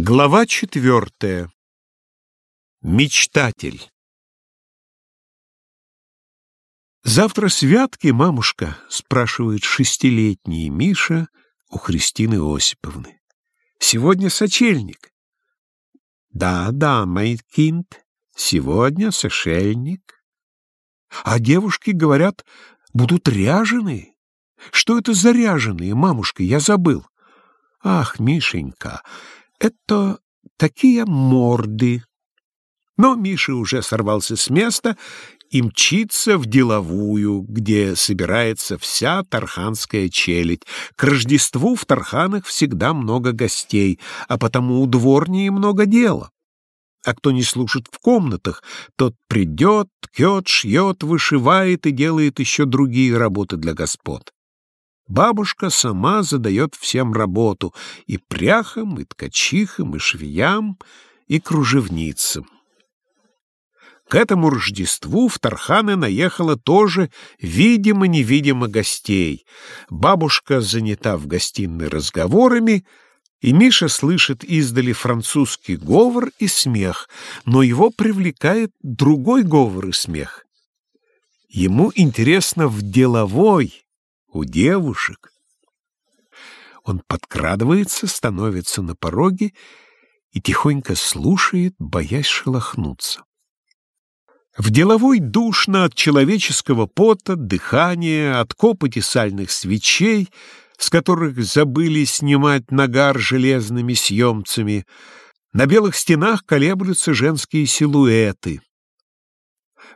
Глава четвертая. Мечтатель. «Завтра святки, мамушка?» — спрашивает шестилетний Миша у Христины Осиповны. «Сегодня сочельник». «Да, да, мой кинт, сегодня сошельник». «А девушки, говорят, будут ряженые. Что это за ряженые, мамушка? Я забыл». «Ах, Мишенька!» Это такие морды. Но Миша уже сорвался с места и мчится в деловую, где собирается вся тарханская челядь. К Рождеству в Тарханах всегда много гостей, а потому у дворней много дела. А кто не служит в комнатах, тот придет, ткет, шьет, вышивает и делает еще другие работы для господ. Бабушка сама задает всем работу — и пряхам, и ткачихам, и швеям, и кружевницам. К этому Рождеству в Тарханы наехало тоже видимо-невидимо гостей. Бабушка занята в гостиной разговорами, и Миша слышит издали французский говор и смех, но его привлекает другой говор и смех. Ему интересно в деловой, у девушек. Он подкрадывается, становится на пороге и тихонько слушает, боясь шелохнуться. В деловой душно от человеческого пота, дыхания, от копоти сальных свечей, с которых забыли снимать нагар железными съемцами. На белых стенах колеблются женские силуэты.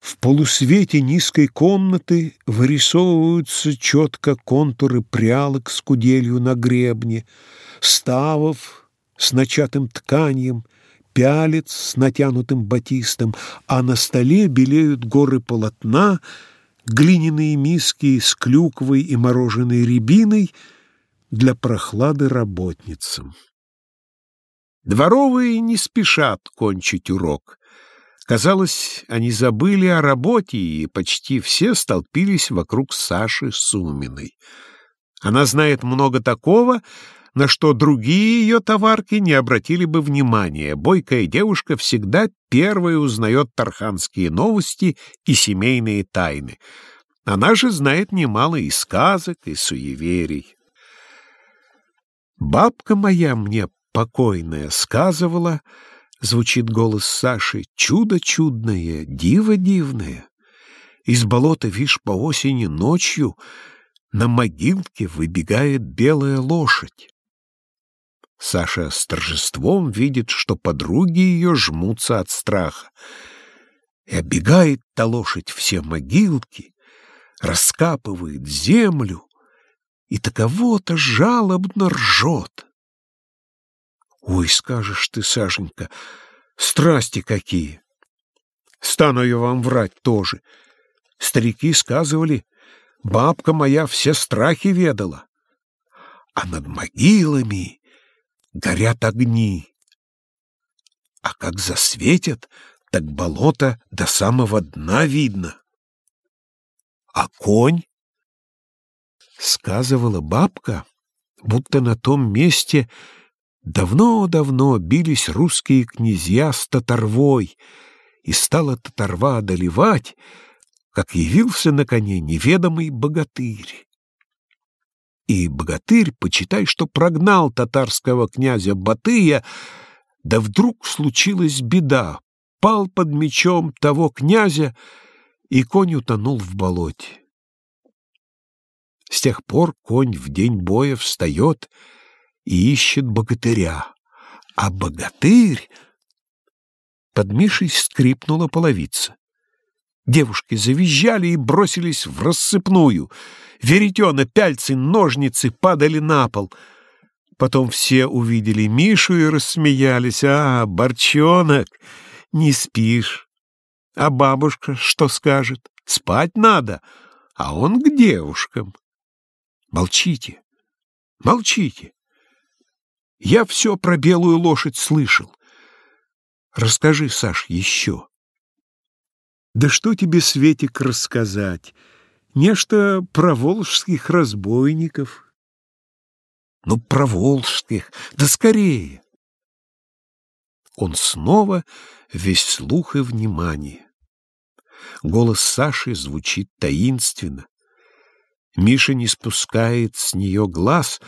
В полусвете низкой комнаты вырисовываются четко контуры прялок с куделью на гребне, ставов с начатым тканьем, пялец с натянутым батистом, а на столе белеют горы полотна, глиняные миски с клюквой и мороженой рябиной для прохлады работницам. Дворовые не спешат кончить урок. Казалось, они забыли о работе, и почти все столпились вокруг Саши Суминой. Она знает много такого, на что другие ее товарки не обратили бы внимания. Бойкая девушка всегда первая узнает тарханские новости и семейные тайны. Она же знает немало и сказок, и суеверий. Бабка моя мне покойная сказывала, Звучит голос Саши. Чудо чудное, диво дивное. Из болота, вишь, по осени ночью на могилке выбегает белая лошадь. Саша с торжеством видит, что подруги ее жмутся от страха. И оббегает та лошадь все могилки, раскапывает землю и таково-то жалобно ржет. Ой, скажешь ты, Сашенька, страсти какие! Стану я вам врать тоже. Старики сказывали, бабка моя все страхи ведала. А над могилами горят огни. А как засветят, так болото до самого дна видно. А конь? Сказывала бабка, будто на том месте Давно-давно бились русские князья с татарвой, и стала татарва одолевать, как явился на коне неведомый богатырь. И богатырь, почитай, что прогнал татарского князя Батыя, да вдруг случилась беда, пал под мечом того князя, и конь утонул в болоте. С тех пор конь в день боя встает — и ищет богатыря. А богатырь... Под Мишей скрипнула половица. Девушки завизжали и бросились в рассыпную. Веретена, пяльцы, ножницы падали на пол. Потом все увидели Мишу и рассмеялись. «А, Борчонок, не спишь. А бабушка что скажет? Спать надо, а он к девушкам. Молчите, молчите. Я все про белую лошадь слышал. Расскажи, Саш, еще. Да что тебе, Светик, рассказать? Нечто про волжских разбойников. Ну, про волжских, да скорее. он снова весь слух и внимание. Голос Саши звучит таинственно. Миша не спускает с нее глаз,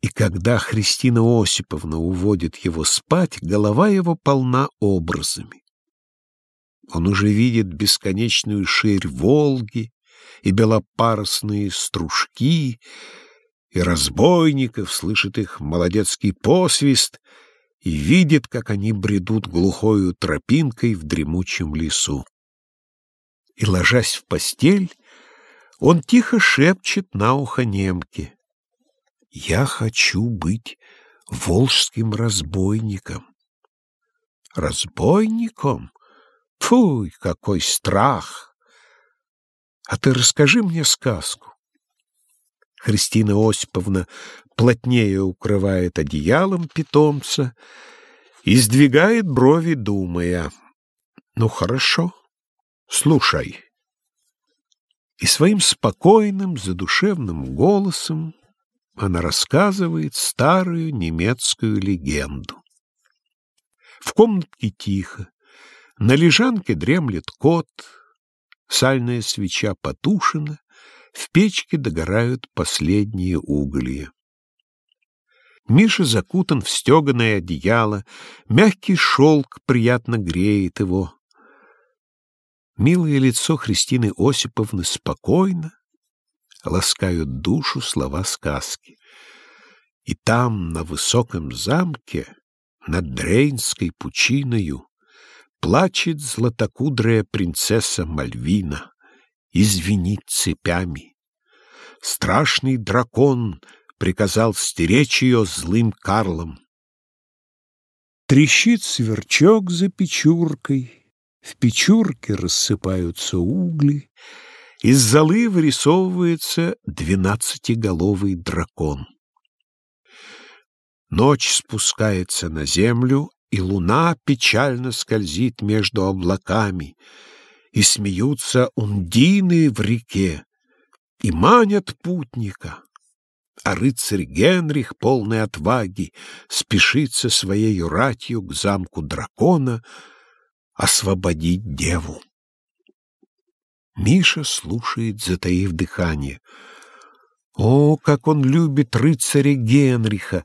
и когда Христина Осиповна уводит его спать, голова его полна образами. Он уже видит бесконечную ширь Волги и белопарусные стружки, и разбойников, слышит их молодецкий посвист и видит, как они бредут глухою тропинкой в дремучем лесу. И, ложась в постель, он тихо шепчет на ухо немке. «Я хочу быть волжским разбойником». «Разбойником? Фуй, какой страх! А ты расскажи мне сказку». Христина Осиповна плотнее укрывает одеялом питомца и сдвигает брови, думая, «Ну, хорошо, слушай» и своим спокойным, задушевным голосом она рассказывает старую немецкую легенду. В комнатке тихо, на лежанке дремлет кот, сальная свеча потушена, в печке догорают последние уголья. Миша закутан в стеганое одеяло, мягкий шелк приятно греет его. Милое лицо Христины Осиповны спокойно ласкают душу слова сказки. И там, на высоком замке, над Дрейнской пучиною, плачет златокудрая принцесса Мальвина и звенит цепями. Страшный дракон приказал стеречь ее злым Карлом. Трещит сверчок за печуркой, в печурке рассыпаются угли, из золы вырисовывается двенадцатиголовый дракон. Ночь спускается на землю, и луна печально скользит между облаками, и смеются ундины в реке, и манят путника. А рыцарь Генрих, полный отваги, спешит со своей ратью к замку дракона — освободить деву. Миша слушает, затаив дыхание. О, как он любит рыцаря Генриха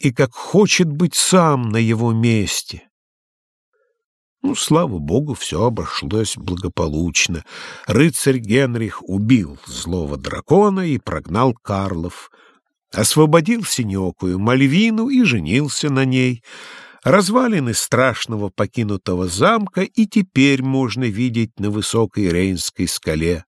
и как хочет быть сам на его месте! Ну, слава богу, все обошлось благополучно. Рыцарь Генрих убил злого дракона и прогнал Карлов, освободил синекую Мальвину и женился на ней — развалины страшного покинутого замка и теперь можно видеть на высокой Рейнской скале.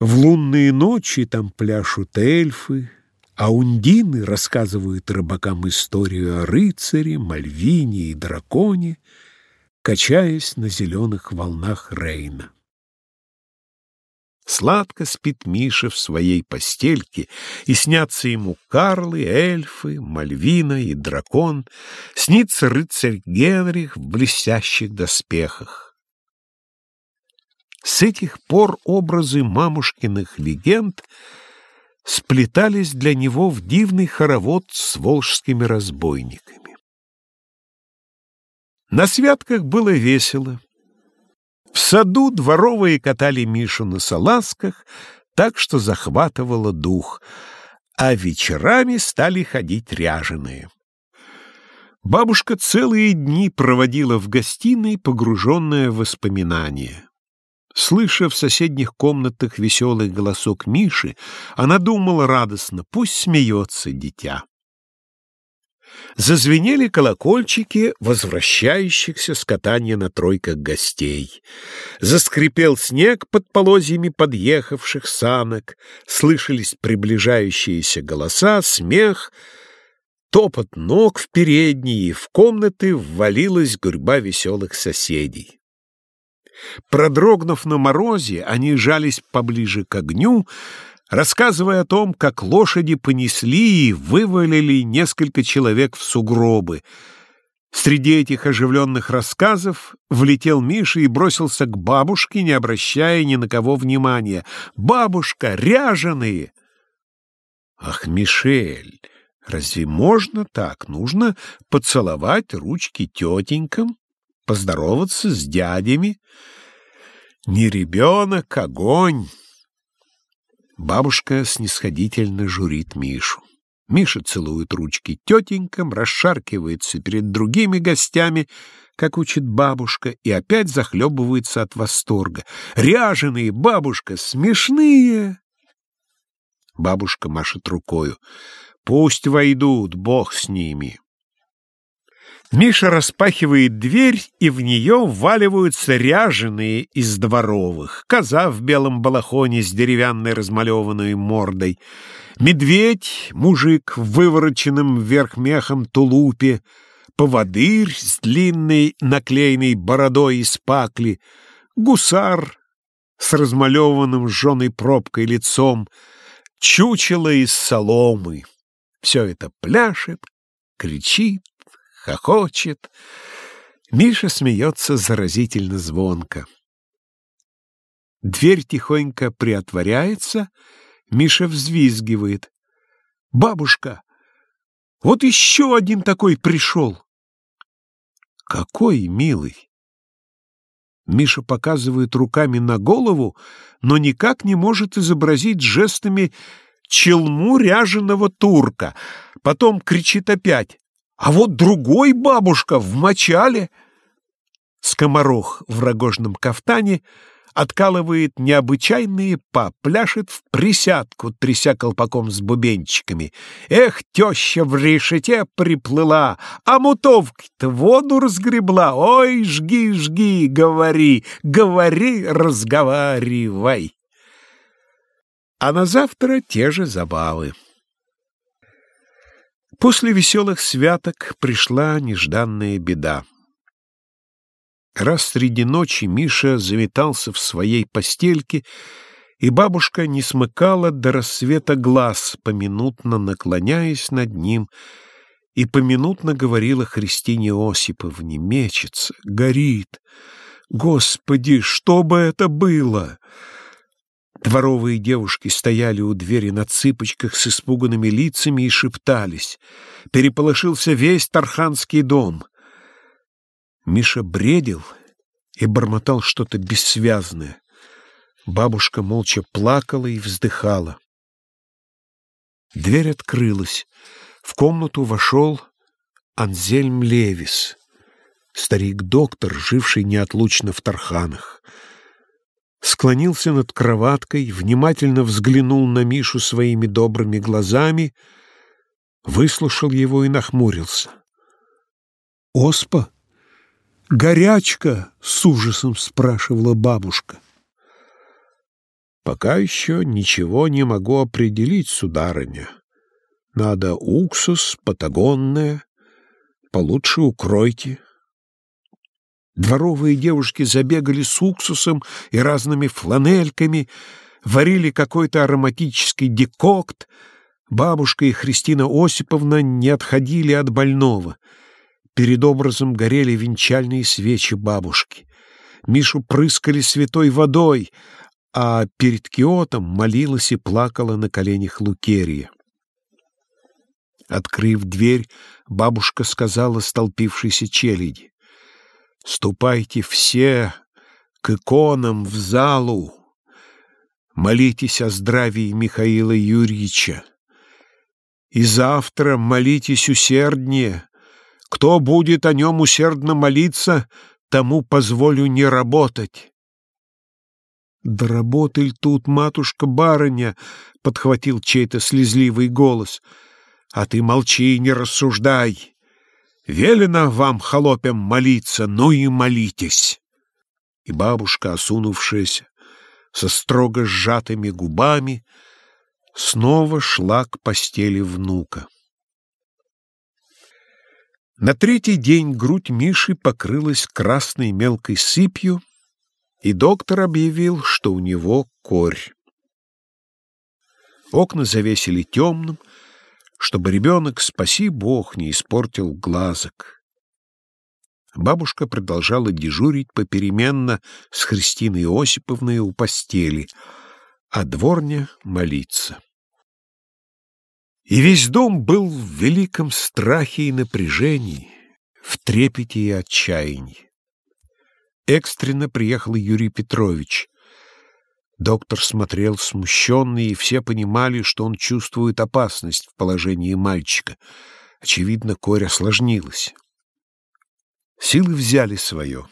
В лунные ночи там пляшут эльфы, а ундины рассказывают рыбакам историю о рыцаре, Мальвине и драконе, качаясь на зеленых волнах Рейна. Сладко спит Миша в своей постельке, и снятся ему Карлы, эльфы, Мальвина и дракон, снится рыцарь Генрих в блестящих доспехах. С этих пор образы мамушкиных легенд сплетались для него в дивный хоровод с волжскими разбойниками. На святках было весело. В саду дворовые катали Мишу на салазках, так что захватывало дух, а вечерами стали ходить ряженые. Бабушка целые дни проводила в гостиной, погруженная в воспоминания. Слыша в соседних комнатах веселый голосок Миши, она думала радостно, пусть смеется дитя. Зазвенели колокольчики возвращающихся с катания на тройках гостей. Заскрипел снег под полозьями подъехавших санок, слышались приближающиеся голоса, смех, топот ног в передней, и в комнаты ввалилась гурьба веселых соседей. Продрогнув на морозе, они жались поближе к огню, рассказывая о том, как лошади понесли и вывалили несколько человек в сугробы. Среди этих оживленных рассказов влетел Миша и бросился к бабушке, не обращая ни на кого внимания. «Бабушка, ряженые!» «Ах, Мишель, Разве можно так? Нужно поцеловать ручки тетенькам, поздороваться с дядями. Не ребенок, огонь. Бабушка снисходительно журит Мишу. Миша целует ручки тетенькам, расшаркивается перед другими гостями, как учит бабушка, и опять захлебывается от восторга. «Ряженые, бабушка, смешные!» Бабушка машет рукою. «Пусть войдут, бог с ними!» Миша распахивает дверь, и в нее вваливаются ряженые из дворовых. Коза в белом балахоне с деревянной размалеванной мордой. Медведь, мужик в вывороченном вверх мехом тулупе. Поводырь с длинной наклеенной бородой из пакли. Гусар с размалеванным жженой пробкой лицом. Чучело из соломы. Все это пляшет, кричит, хохочет. Миша смеется заразительно звонко. Дверь тихонько приотворяется, Миша взвизгивает. «Бабушка, вот еще один такой пришел!» «Какой милый!» Миша показывает руками на голову, но никак не может изобразить жестами челму ряженого турка. Потом кричит опять. А вот другой бабушка в мочале. Скоморох в рогожном кафтане откалывает необычайные па, пляшет в присядку, тряся колпаком с бубенчиками. Эх, теща в решете приплыла, а мутовки-то воду разгребла. Ой, жги, жги, говори, говори, разговаривай. А на завтра те же забавы. После веселых святок пришла нежданная беда. Раз среди ночи Миша заметался в своей постельке, и бабушка не смыкала до рассвета глаз, поминутно наклоняясь над ним, и поминутно говорила Христине Осиповне, мечется, горит. «Господи, что бы это было!» Дворовые девушки стояли у двери на цыпочках с испуганными лицами и шептались. Переполошился весь Тарханский дом. Миша бредил и бормотал что-то бессвязное. Бабушка молча плакала и вздыхала. Дверь открылась. В комнату вошел Анзельм Левис, старик-доктор, живший неотлучно в Тарханах склонился над кроваткой, внимательно взглянул на Мишу своими добрыми глазами, выслушал его и нахмурился. «Оспа? Горячка?» — с ужасом спрашивала бабушка. «Пока еще ничего не могу определить, сударыня. Надо уксус, патагонное, получше укройте». Дворовые девушки забегали с уксусом и разными фланельками, варили какой-то ароматический декокт. Бабушка и Христина Осиповна не отходили от больного. Перед образом горели венчальные свечи бабушки. Мишу прыскали святой водой, а перед киотом молилась и плакала на коленях Лукерия. Открыв дверь, бабушка сказала столпившейся челяди. Ступайте все к иконам в залу, молитесь о здравии Михаила Юрьевича. И завтра молитесь усерднее. Кто будет о нем усердно молиться, тому позволю не работать. «Да работай тут, матушка-барыня!» — подхватил чей-то слезливый голос. «А ты молчи и не рассуждай. Велено вам, холопям, молиться, ну и молитесь. И бабушка, осунувшаяся, со строго сжатыми губами, снова шла к постели внука. На третий день грудь Миши покрылась красной мелкой сыпью, и доктор объявил, что у него корь. Окна завесили темным, чтобы ребенок, спаси Бог, не испортил глазок. Бабушка продолжала дежурить попеременно с Христиной Осиповной у постели, а дворня молиться. И весь дом был в великом страхе и напряжении, в трепете и отчаянии. Экстренно приехал Юрий Петрович. Доктор смотрел смущенный, и все понимали, что он чувствует опасность в положении мальчика. Очевидно, корь осложнилась. Силы взяли свое,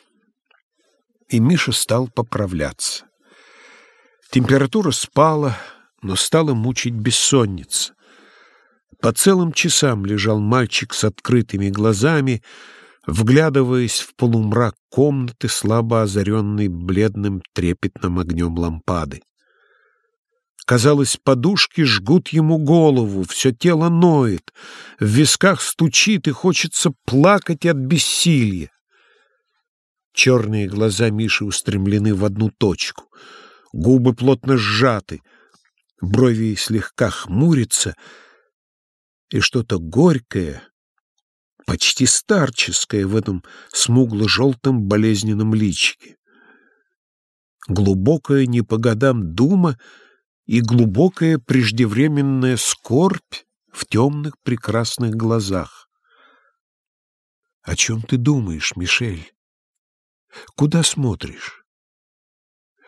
и Миша стал поправляться. Температура спала, но стала мучить бессонница. По целым часам лежал мальчик с открытыми глазами, вглядываясь в полумрак комнаты, слабо озаренной бледным трепетным огнем лампады. Казалось, подушки жгут ему голову, все тело ноет, в висках стучит и хочется плакать от бессилия. Черные глаза Миши устремлены в одну точку, губы плотно сжаты, брови слегка хмурятся — и что-то горькое, почти старческое в этом смугло-желтом болезненном личике. Глубокая не по годам дума и глубокая преждевременная скорбь в темных прекрасных глазах. О чем ты думаешь, Мишель? Куда смотришь?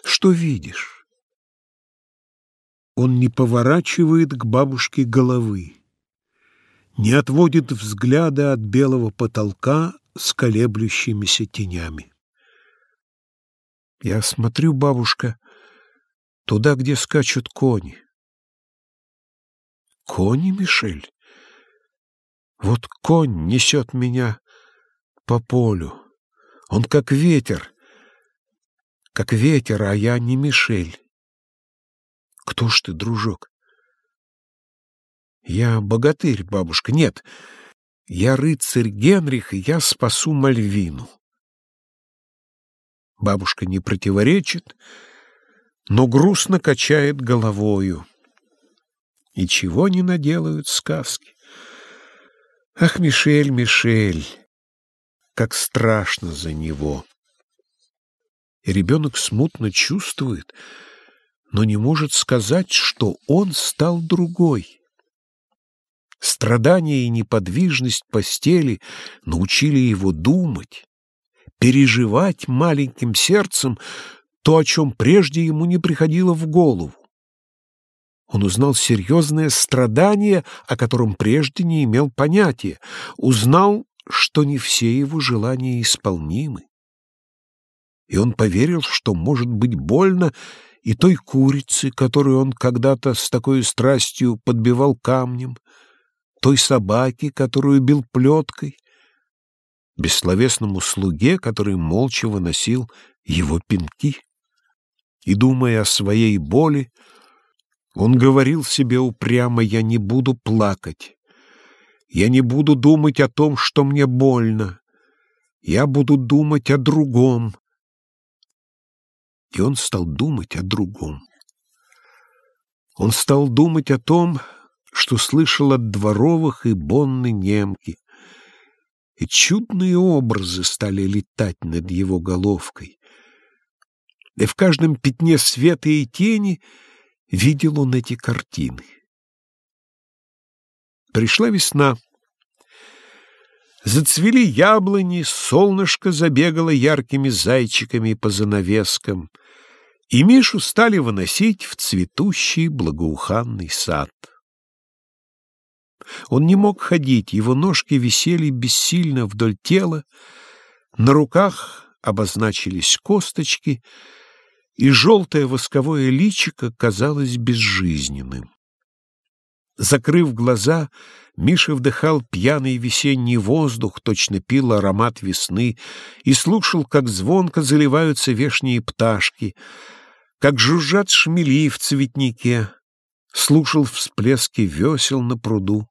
Что видишь? Он не поворачивает к бабушке головы не отводит взгляда от белого потолка с колеблющимися тенями. Я смотрю, бабушка, туда, где скачут кони. Кони, Мишель? Вот конь несет меня по полю. Он как ветер, как ветер, а я не Мишель. Кто ж ты, дружок? Я богатырь, бабушка. Нет, я рыцарь Генрих, и я спасу Мальвину. Бабушка не противоречит, но грустно качает головою. И чего не наделают сказки. Ах, Мишель, Мишель, как страшно за него. И ребенок смутно чувствует, но не может сказать, что он стал другой. Страдания и неподвижность постели научили его думать, переживать маленьким сердцем то, о чем прежде ему не приходило в голову. Он узнал серьезное страдание, о котором прежде не имел понятия, узнал, что не все его желания исполнимы. И он поверил, что может быть больно и той курице, которую он когда-то с такой страстью подбивал камнем, той собаке, которую бил плеткой, бессловесному слуге, который молча выносил его пинки. И, думая о своей боли, он говорил себе упрямо, «Я не буду плакать, я не буду думать о том, что мне больно, я буду думать о другом». И он стал думать о другом. Он стал думать о том, что слышал от дворовых и бонны немки. И чудные образы стали летать над его головкой. И в каждом пятне света и тени видел он эти картины. Пришла весна. Зацвели яблони, солнышко забегало яркими зайчиками по занавескам, и Мишу стали выносить в цветущий благоуханный сад. Он не мог ходить, его ножки висели бессильно вдоль тела, на руках обозначились косточки, и желтое восковое личико казалось безжизненным. Закрыв глаза, Миша вдыхал пьяный весенний воздух, точно пил аромат весны, и слушал, как звонко заливаются вешние пташки, как жужжат шмели в цветнике, слушал всплески весел на пруду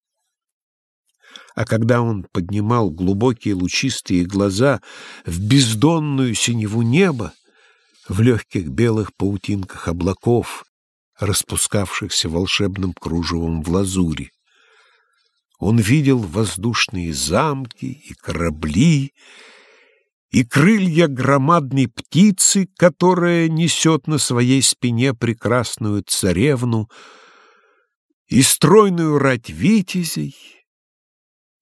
а когда он поднимал глубокие лучистые глаза в бездонную синеву неба, в легких белых паутинках облаков, распускавшихся волшебным кружевом в лазури, он видел воздушные замки и корабли, и крылья громадной птицы, которая несет на своей спине прекрасную царевну, и стройную рать витязей,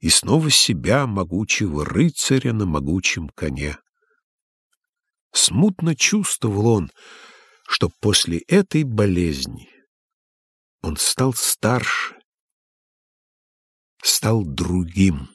и снова себя, могучего рыцаря на могучем коне. Смутно чувствовал он, что после этой болезни он стал старше, стал другим.